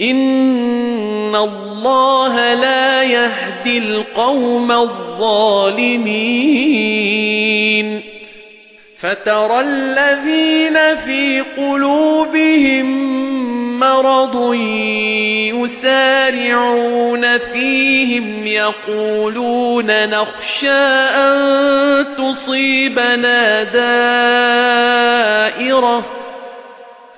ان الله لا يهدي القوم الظالمين فترى الذين في قلوبهم مرض يسارعون فيهم يقولون نخشى أن تصيبنا دائرة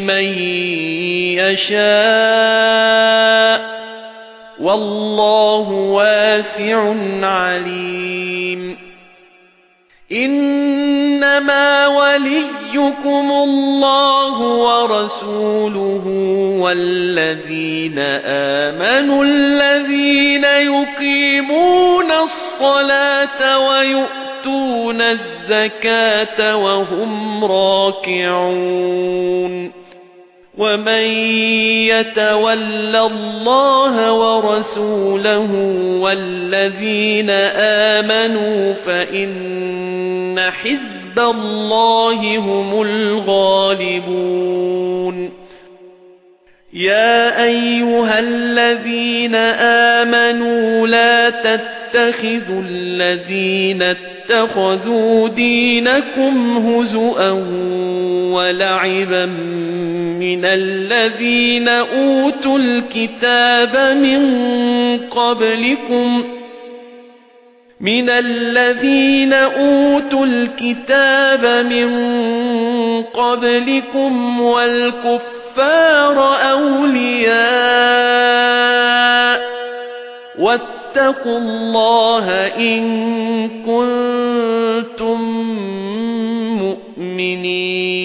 من يشاء والله واسع عليم. إنما وليكم الله ورسوله والذين آمنوا الذين يقيمون الصلاة ويؤتون الزكاة وهم راكعون. ومن يتول الله ورسوله والذين آمنوا فإن حزب الله هم الغالبون. يا أيها الذين آمنوا لا تتخذوا الذين اتخذوا دينكم هزؤا ولعبا من الذين أوتوا الكتاب من قبلكم من الذين أوتوا الكتاب من قبلكم والكفار أولياء واتقوا الله إن كنتم مؤمنين.